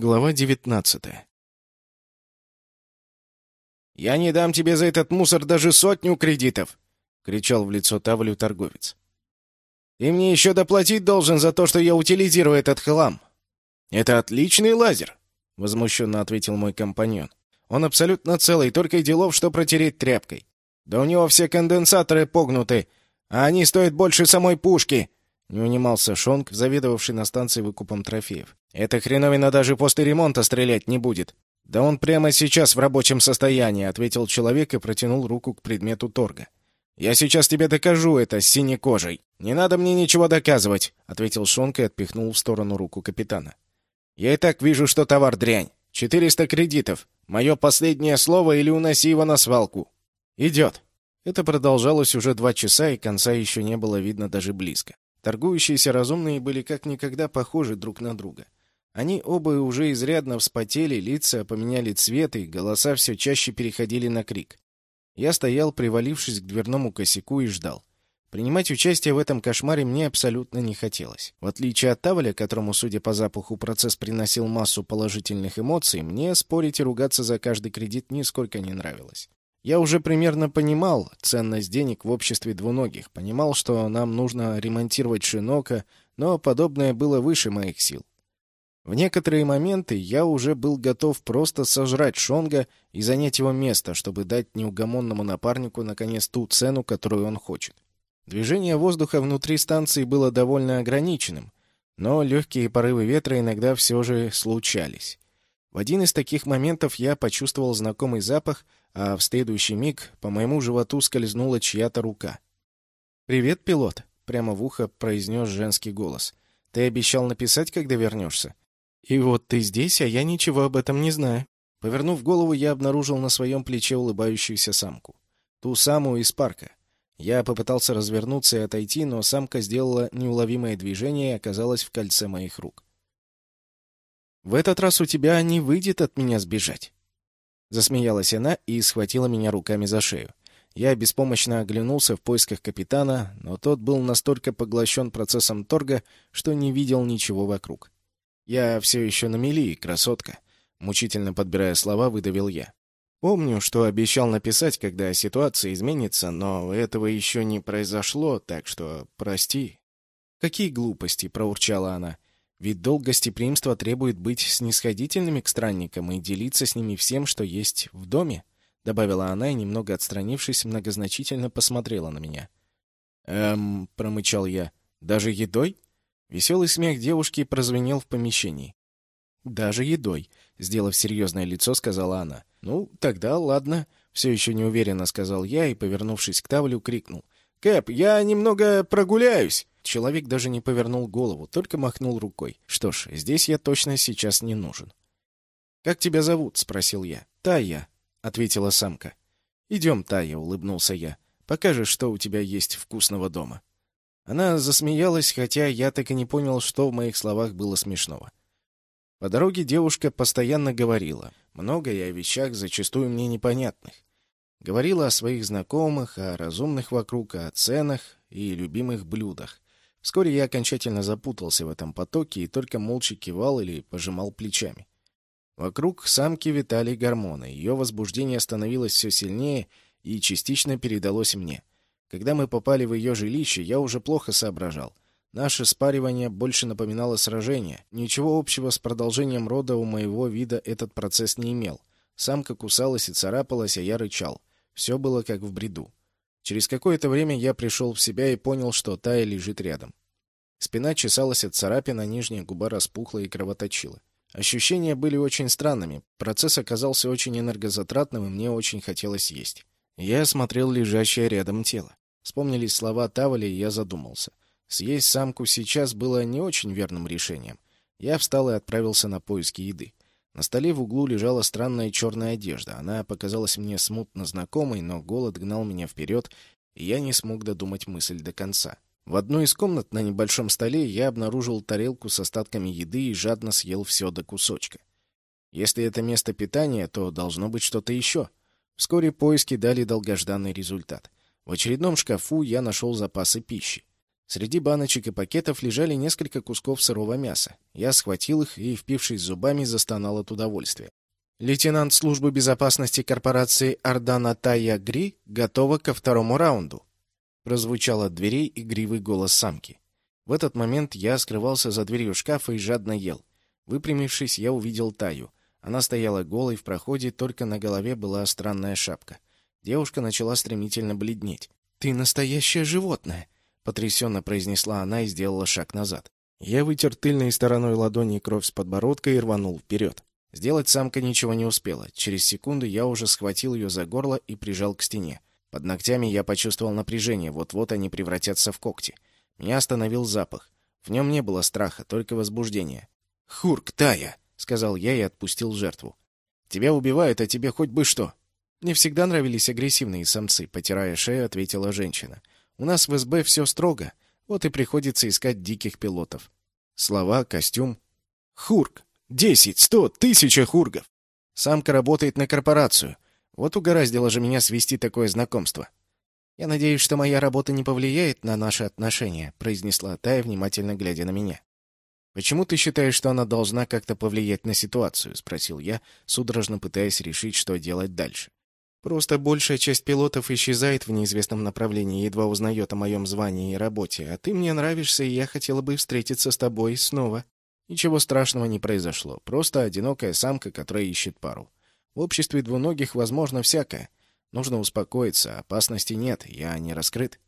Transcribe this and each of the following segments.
Глава девятнадцатая. «Я не дам тебе за этот мусор даже сотню кредитов!» — кричал в лицо Тавлю торговец. «Ты мне еще доплатить должен за то, что я утилизирую этот хлам!» «Это отличный лазер!» — возмущенно ответил мой компаньон. «Он абсолютно целый, только и делов, что протереть тряпкой. Да у него все конденсаторы погнуты, а они стоят больше самой пушки!» Не унимался Шонг, заведовавший на станции выкупом трофеев. «Эта хреновина даже после ремонта стрелять не будет!» «Да он прямо сейчас в рабочем состоянии», — ответил человек и протянул руку к предмету торга. «Я сейчас тебе докажу это с синей кожей. Не надо мне ничего доказывать», — ответил Шонка и отпихнул в сторону руку капитана. «Я и так вижу, что товар дрянь. Четыреста кредитов. Мое последнее слово или уноси его на свалку». «Идет». Это продолжалось уже два часа, и конца еще не было видно даже близко. Торгующиеся разумные были как никогда похожи друг на друга. Они оба уже изрядно вспотели, лица поменяли цвет, и голоса все чаще переходили на крик. Я стоял, привалившись к дверному косяку, и ждал. Принимать участие в этом кошмаре мне абсолютно не хотелось. В отличие от Тавля, которому, судя по запаху, процесс приносил массу положительных эмоций, мне спорить и ругаться за каждый кредит нисколько не нравилось. Я уже примерно понимал ценность денег в обществе двуногих, понимал, что нам нужно ремонтировать Шинока, но подобное было выше моих сил. В некоторые моменты я уже был готов просто сожрать Шонга и занять его место, чтобы дать неугомонному напарнику наконец ту цену, которую он хочет. Движение воздуха внутри станции было довольно ограниченным, но легкие порывы ветра иногда все же случались. В один из таких моментов я почувствовал знакомый запах, а в следующий миг по моему животу скользнула чья-то рука. «Привет, пилот!» — прямо в ухо произнес женский голос. «Ты обещал написать, когда вернешься?» «И вот ты здесь, а я ничего об этом не знаю». Повернув голову, я обнаружил на своем плече улыбающуюся самку. Ту самую из парка. Я попытался развернуться и отойти, но самка сделала неуловимое движение и оказалась в кольце моих рук. «В этот раз у тебя не выйдет от меня сбежать». Засмеялась она и схватила меня руками за шею. Я беспомощно оглянулся в поисках капитана, но тот был настолько поглощен процессом торга, что не видел ничего вокруг. «Я все еще на мели, красотка», — мучительно подбирая слова, выдавил я. «Помню, что обещал написать, когда ситуация изменится, но этого еще не произошло, так что прости». «Какие глупости!» — проурчала она. «Ведь долг гостеприимства требует быть снисходительными к странникам и делиться с ними всем, что есть в доме», — добавила она и, немного отстранившись, многозначительно посмотрела на меня. «Эм...» — промычал я. «Даже едой?» Веселый смех девушки прозвенел в помещении. «Даже едой», — сделав серьезное лицо, сказала она. «Ну, тогда ладно», — все еще неуверенно сказал я и, повернувшись к Тавлю, крикнул. «Кэп, я немного прогуляюсь!» Человек даже не повернул голову, только махнул рукой. «Что ж, здесь я точно сейчас не нужен». «Как тебя зовут?» — спросил я. «Тая», — ответила самка. «Идем, Тая», — улыбнулся я. «Покажешь, что у тебя есть вкусного дома». Она засмеялась, хотя я так и не понял, что в моих словах было смешного. По дороге девушка постоянно говорила. Многое о вещах, зачастую мне непонятных. Говорила о своих знакомых, о разумных вокруг, о ценах и любимых блюдах. Вскоре я окончательно запутался в этом потоке и только молча кивал или пожимал плечами. Вокруг самки витали гормоны, ее возбуждение становилось все сильнее и частично передалось мне. Когда мы попали в ее жилище, я уже плохо соображал. Наше спаривание больше напоминало сражение. Ничего общего с продолжением рода у моего вида этот процесс не имел. Самка кусалась и царапалась, а я рычал. Все было как в бреду. Через какое-то время я пришел в себя и понял, что Тая лежит рядом. Спина чесалась от царапин, а нижняя губа распухла и кровоточила. Ощущения были очень странными. Процесс оказался очень энергозатратным, и мне очень хотелось есть. Я осмотрел лежащее рядом тело. Вспомнились слова Тавали, и я задумался. Съесть самку сейчас было не очень верным решением. Я встал и отправился на поиски еды. На столе в углу лежала странная черная одежда. Она показалась мне смутно знакомой, но голод гнал меня вперед, и я не смог додумать мысль до конца. В одной из комнат на небольшом столе я обнаружил тарелку с остатками еды и жадно съел все до кусочка. Если это место питания, то должно быть что-то еще. Вскоре поиски дали долгожданный результат. В очередном шкафу я нашел запасы пищи. Среди баночек и пакетов лежали несколько кусков сырого мяса. Я схватил их и, впившись зубами, застонал от удовольствия. Лейтенант службы безопасности корпорации Ардана Тая Гри готова ко второму раунду. Прозвучал от дверей игривый голос самки. В этот момент я скрывался за дверью шкафа и жадно ел. Выпрямившись, я увидел Таю. Она стояла голой в проходе, только на голове была странная шапка. Девушка начала стремительно бледнеть. «Ты настоящее животное!» — потрясенно произнесла она и сделала шаг назад. Я вытер тыльной стороной ладони кровь с подбородка и рванул вперед. Сделать самка ничего не успела. Через секунду я уже схватил ее за горло и прижал к стене. Под ногтями я почувствовал напряжение, вот-вот они превратятся в когти. Меня остановил запах. В нем не было страха, только возбуждение. «Хурк, Тая!» — сказал я и отпустил жертву. «Тебя убивают, а тебе хоть бы что!» «Мне всегда нравились агрессивные самцы», — потирая шею, ответила женщина. «У нас в СБ все строго, вот и приходится искать диких пилотов». Слова, костюм. «Хурк! Десять, сто, тысяча хургов! Самка работает на корпорацию. Вот угораздило же меня свести такое знакомство». «Я надеюсь, что моя работа не повлияет на наши отношения», — произнесла Тая, внимательно глядя на меня. «Почему ты считаешь, что она должна как-то повлиять на ситуацию?» — спросил я, судорожно пытаясь решить, что делать дальше. Просто большая часть пилотов исчезает в неизвестном направлении, едва узнает о моем звании и работе, а ты мне нравишься, и я хотела бы встретиться с тобой снова. Ничего страшного не произошло, просто одинокая самка, которая ищет пару. В обществе двуногих возможно всякое. Нужно успокоиться, опасности нет, я не раскрыт.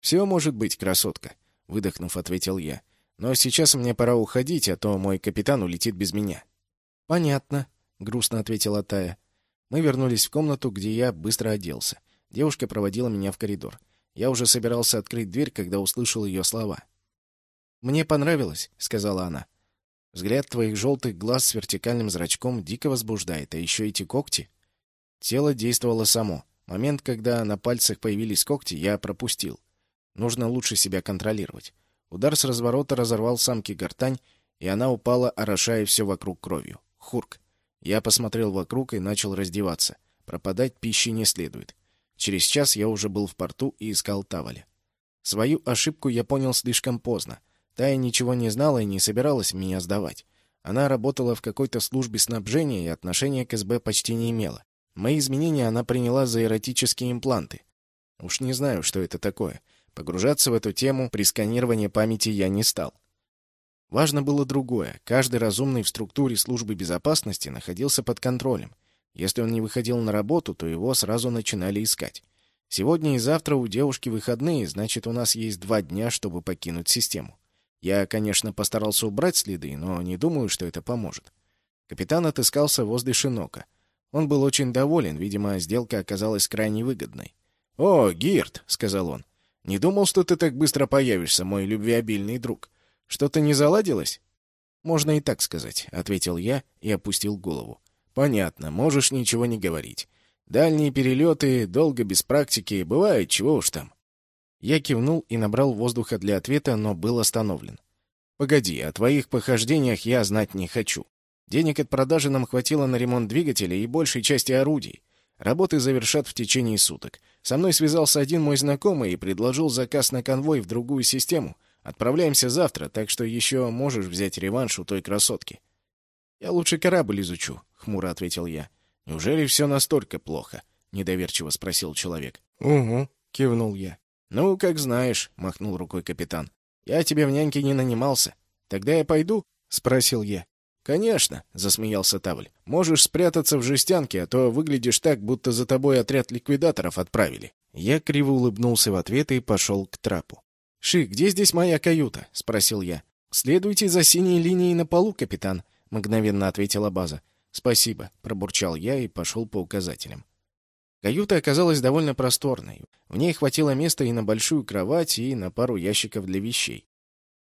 «Все может быть, красотка», — выдохнув, ответил я. «Но сейчас мне пора уходить, а то мой капитан улетит без меня». «Понятно», — грустно ответила Тая. Мы вернулись в комнату, где я быстро оделся. Девушка проводила меня в коридор. Я уже собирался открыть дверь, когда услышал ее слова. «Мне понравилось», — сказала она. «Взгляд твоих желтых глаз с вертикальным зрачком дико возбуждает, а еще эти когти». Тело действовало само. Момент, когда на пальцах появились когти, я пропустил. Нужно лучше себя контролировать. Удар с разворота разорвал самки гортань, и она упала, орошая все вокруг кровью. Хурк. Я посмотрел вокруг и начал раздеваться. Пропадать пищи не следует. Через час я уже был в порту и искал Таваля. Свою ошибку я понял слишком поздно. Тая ничего не знала и не собиралась меня сдавать. Она работала в какой-то службе снабжения и отношения к СБ почти не имела. Мои изменения она приняла за эротические импланты. Уж не знаю, что это такое. Погружаться в эту тему при сканировании памяти я не стал. Важно было другое. Каждый разумный в структуре службы безопасности находился под контролем. Если он не выходил на работу, то его сразу начинали искать. Сегодня и завтра у девушки выходные, значит, у нас есть два дня, чтобы покинуть систему. Я, конечно, постарался убрать следы, но не думаю, что это поможет. Капитан отыскался возле Шинока. Он был очень доволен, видимо, сделка оказалась крайне выгодной. «О, Гирт», — сказал он, — «не думал, что ты так быстро появишься, мой любвеобильный друг. Что-то не заладилось? Можно и так сказать, ответил я и опустил голову. Понятно, можешь ничего не говорить. Дальние перелеты, долго без практики, бывает, чего уж там. Я кивнул и набрал воздуха для ответа, но был остановлен. «Погоди, о твоих похождениях я знать не хочу. Денег от продажи нам хватило на ремонт двигателя и большей части орудий. Работы завершат в течение суток. Со мной связался один мой знакомый и предложил заказ на конвой в другую систему — Отправляемся завтра, так что еще можешь взять реванш у той красотки. Я лучше корабль изучу, хмуро ответил я. Неужели все настолько плохо? недоверчиво спросил человек. Угу, кивнул я. Ну, как знаешь, махнул рукой капитан. Я тебе в няньке не нанимался. Тогда я пойду? спросил я. «Конечно», — засмеялся Тавль. «Можешь спрятаться в жестянке, а то выглядишь так, будто за тобой отряд ликвидаторов отправили». Я криво улыбнулся в ответ и пошел к трапу. «Ши, где здесь моя каюта?» — спросил я. «Следуйте за синей линией на полу, капитан», — мгновенно ответила база. «Спасибо», — пробурчал я и пошел по указателям. Каюта оказалась довольно просторной. В ней хватило места и на большую кровать, и на пару ящиков для вещей.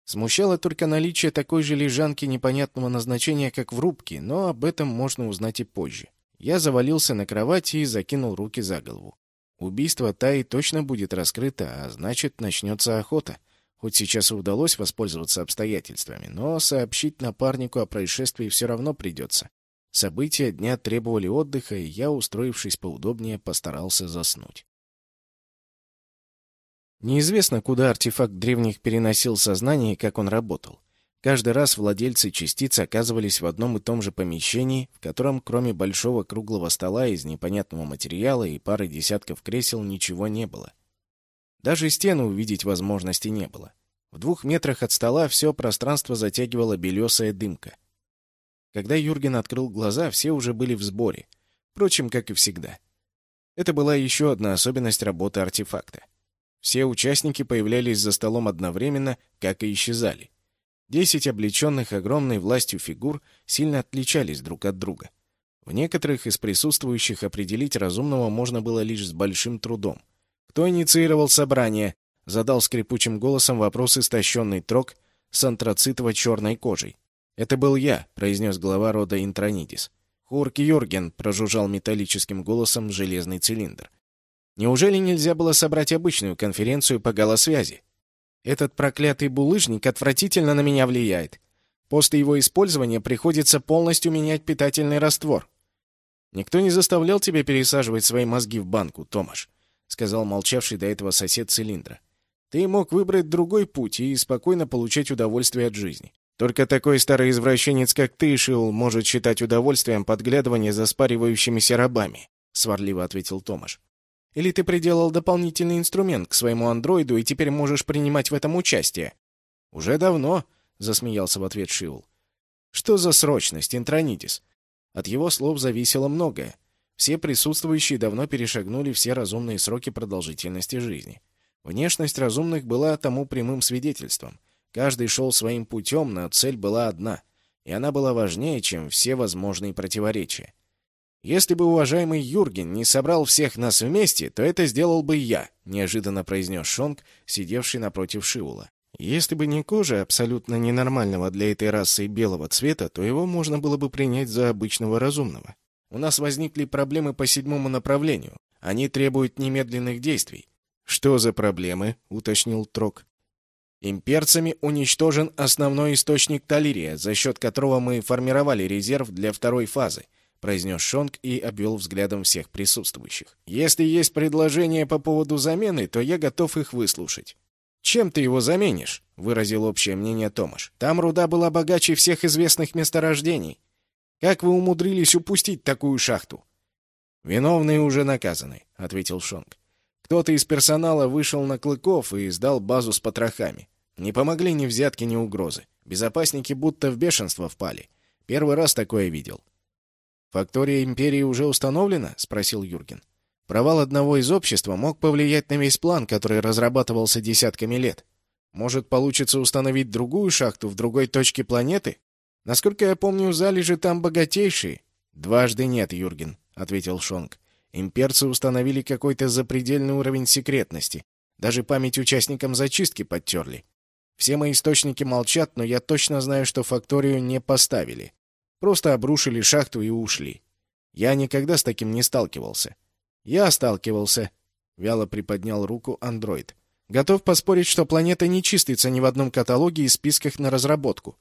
Смущало только наличие такой же лежанки непонятного назначения, как в рубке, но об этом можно узнать и позже. Я завалился на кровати и закинул руки за голову. Убийство Таи точно будет раскрыто, а значит, начнется охота. Хоть сейчас и удалось воспользоваться обстоятельствами, но сообщить напарнику о происшествии все равно придется. События дня требовали отдыха, и я, устроившись поудобнее, постарался заснуть. Неизвестно, куда артефакт древних переносил сознание и как он работал. Каждый раз владельцы частиц оказывались в одном и том же помещении, в котором кроме большого круглого стола из непонятного материала и пары десятков кресел ничего не было. Даже стену увидеть возможности не было. В двух метрах от стола все пространство затягивала белесая дымка. Когда Юрген открыл глаза, все уже были в сборе. Впрочем, как и всегда. Это была еще одна особенность работы артефакта. Все участники появлялись за столом одновременно, как и исчезали. Десять облеченных огромной властью фигур сильно отличались друг от друга. В некоторых из присутствующих определить разумного можно было лишь с большим трудом. «Кто инициировал собрание?» — задал скрипучим голосом вопрос истощенный трок с антрацитово-черной кожей. «Это был я», — произнес глава рода Интронидис. «Хурк Юрген», — прожужжал металлическим голосом железный цилиндр. «Неужели нельзя было собрать обычную конференцию по голосвязи? Этот проклятый булыжник отвратительно на меня влияет. После его использования приходится полностью менять питательный раствор. Никто не заставлял тебя пересаживать свои мозги в банку, Томаш, сказал молчавший до этого сосед цилиндра. Ты мог выбрать другой путь и спокойно получать удовольствие от жизни. Только такой старый извращенец, как ты, Шиул, может считать удовольствием подглядывание за спаривающимися рабами, сварливо ответил Томаш. Или ты приделал дополнительный инструмент к своему андроиду и теперь можешь принимать в этом участие?» «Уже давно», — засмеялся в ответ Шиул. «Что за срочность, Интронидис?» От его слов зависело многое. Все присутствующие давно перешагнули все разумные сроки продолжительности жизни. Внешность разумных была тому прямым свидетельством. Каждый шел своим путем, но цель была одна, и она была важнее, чем все возможные противоречия. «Если бы уважаемый Юрген не собрал всех нас вместе, то это сделал бы я», — неожиданно произнес Шонг, сидевший напротив Шиула. «Если бы не кожа абсолютно ненормального для этой расы белого цвета, то его можно было бы принять за обычного разумного. У нас возникли проблемы по седьмому направлению. Они требуют немедленных действий». «Что за проблемы?» — уточнил Трок. Имперцами уничтожен основной источник Талирия, за счет которого мы формировали резерв для второй фазы произнес Шонг и обвел взглядом всех присутствующих. «Если есть предложения по поводу замены, то я готов их выслушать». «Чем ты его заменишь?» — выразил общее мнение Томаш. «Там руда была богаче всех известных месторождений. Как вы умудрились упустить такую шахту?» «Виновные уже наказаны», — ответил Шонг. «Кто-то из персонала вышел на Клыков и сдал базу с потрохами. Не помогли ни взятки, ни угрозы. Безопасники будто в бешенство впали. Первый раз такое видел. «Фактория империи уже установлена?» — спросил Юрген. «Провал одного из общества мог повлиять на весь план, который разрабатывался десятками лет. Может, получится установить другую шахту в другой точке планеты? Насколько я помню, залежи там богатейшие». «Дважды нет, Юрген», — ответил Шонг. «Имперцы установили какой-то запредельный уровень секретности. Даже память участникам зачистки подтерли. Все мои источники молчат, но я точно знаю, что факторию не поставили. Просто обрушили шахту и ушли. Я никогда с таким не сталкивался. Я сталкивался. Вяло приподнял руку андроид. Готов поспорить, что планета не чистится ни в одном каталоге и списках на разработку.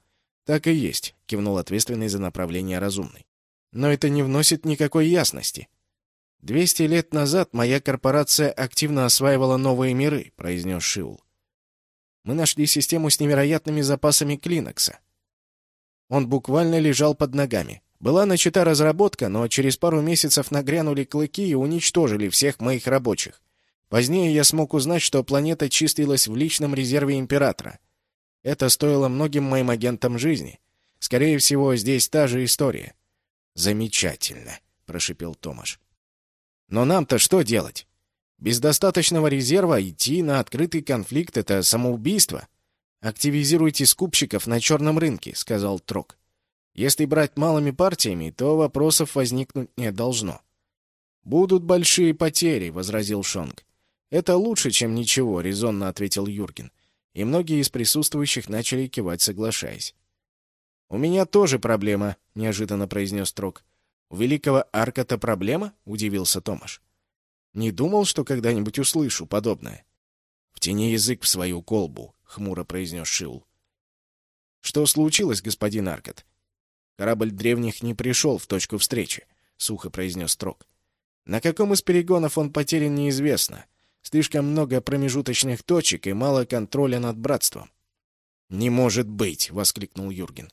Так и есть, кивнул ответственный за направление разумный. Но это не вносит никакой ясности. «Двести лет назад моя корпорация активно осваивала новые миры», — произнес Шиул. «Мы нашли систему с невероятными запасами клинокса. Он буквально лежал под ногами. Была начата разработка, но через пару месяцев нагрянули клыки и уничтожили всех моих рабочих. Позднее я смог узнать, что планета чистилась в личном резерве Императора. Это стоило многим моим агентам жизни. Скорее всего, здесь та же история. «Замечательно», — прошипел Томаш. «Но нам-то что делать? Без достаточного резерва идти на открытый конфликт — это самоубийство. «Активизируйте скупщиков на черном рынке», — сказал Трок. «Если брать малыми партиями, то вопросов возникнуть не должно». «Будут большие потери», — возразил Шонг. «Это лучше, чем ничего», — резонно ответил Юрген. И многие из присутствующих начали кивать, соглашаясь. «У меня тоже проблема», — неожиданно произнес Трок. «У великого Арката проблема?» — удивился Томаш. «Не думал, что когда-нибудь услышу подобное». «Втяни язык в свою колбу», хмуро произнес Шиул. «Что случилось, господин Аркад?» «Корабль древних не пришел в точку встречи», — сухо произнес Трок. «На каком из перегонов он потерян, неизвестно. Слишком много промежуточных точек и мало контроля над братством. «Не может быть!» — воскликнул Юрген.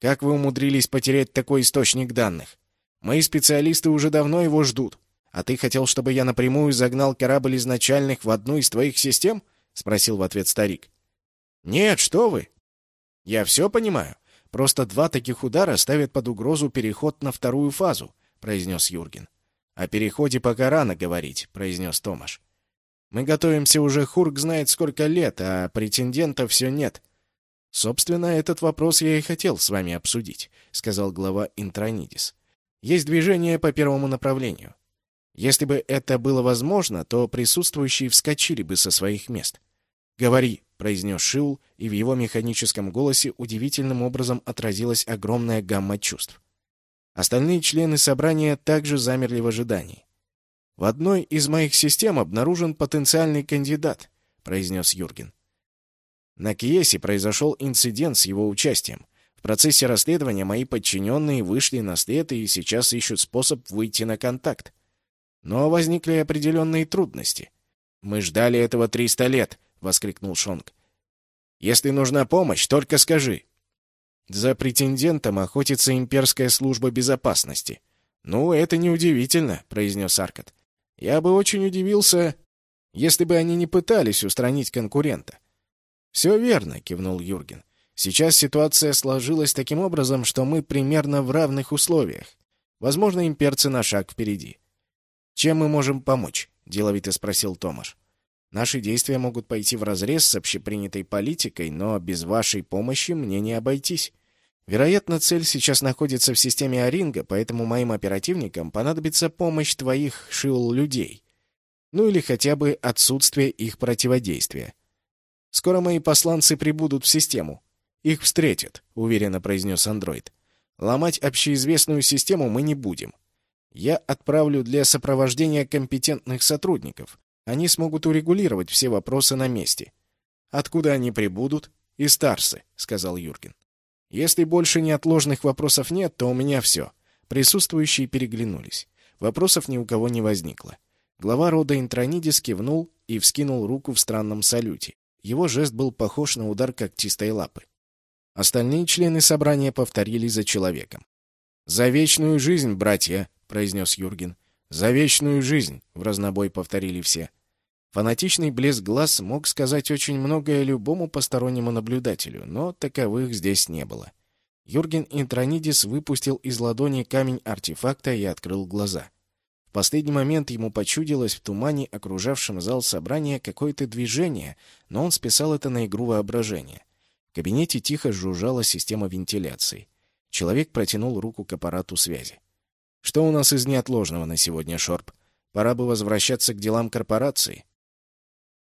«Как вы умудрились потерять такой источник данных? Мои специалисты уже давно его ждут. А ты хотел, чтобы я напрямую загнал корабль изначальных в одну из твоих систем?» — спросил в ответ старик. «Нет, что вы! Я все понимаю. Просто два таких удара ставят под угрозу переход на вторую фазу», — произнес Юрген. «О переходе пока рано говорить», — произнес Томаш. «Мы готовимся уже Хург знает сколько лет, а претендента все нет. «Собственно, этот вопрос я и хотел с вами обсудить», — сказал глава Интронидис. «Есть движение по первому направлению. Если бы это было возможно, то присутствующие вскочили бы со своих мест». «Говори», — произнес Шиул, и в его механическом голосе удивительным образом отразилась огромная гамма чувств. Остальные члены собрания также замерли в ожидании. «В одной из моих систем обнаружен потенциальный кандидат», — произнес Юрген. На Киесе произошел инцидент с его участием. В процессе расследования мои подчиненные вышли на след и сейчас ищут способ выйти на контакт. Но возникли определенные трудности. «Мы ждали этого 300 лет!» — воскликнул Шонг. «Если нужна помощь, только скажи!» За претендентом охотится имперская служба безопасности. «Ну, это неудивительно», — произнес Аркад. «Я бы очень удивился, если бы они не пытались устранить конкурента. «Все верно», — кивнул Юрген. «Сейчас ситуация сложилась таким образом, что мы примерно в равных условиях. Возможно, имперцы на шаг впереди». «Чем мы можем помочь?» — деловито спросил Томаш. «Наши действия могут пойти вразрез с общепринятой политикой, но без вашей помощи мне не обойтись. Вероятно, цель сейчас находится в системе Оринга, поэтому моим оперативникам понадобится помощь твоих шиул-людей. Ну или хотя бы отсутствие их противодействия. Скоро мои посланцы прибудут в систему. Их встретят, уверенно произнес андроид. Ломать общеизвестную систему мы не будем. Я отправлю для сопровождения компетентных сотрудников. Они смогут урегулировать все вопросы на месте. Откуда они прибудут? Из Тарсы, сказал Юрген. Если больше неотложных вопросов нет, то у меня все. Присутствующие переглянулись. Вопросов ни у кого не возникло. Глава рода Интронидис кивнул и вскинул руку в странном салюте. Его жест был похож на удар когтистой лапы. Остальные члены собрания повторили за человеком. «За вечную жизнь, братья!» — произнес Юрген. «За вечную жизнь!» — в разнобой повторили все. Фанатичный блеск глаз мог сказать очень многое любому постороннему наблюдателю, но таковых здесь не было. Юрген Интронидис выпустил из ладони камень артефакта и открыл глаза. В последний момент ему почудилось в тумане, окружавшем зал собрания, какое-то движение, но он списал это на игру воображения. В кабинете тихо жужжала система вентиляции. Человек протянул руку к аппарату связи. «Что у нас из неотложного на сегодня, Шорп? Пора бы возвращаться к делам корпорации».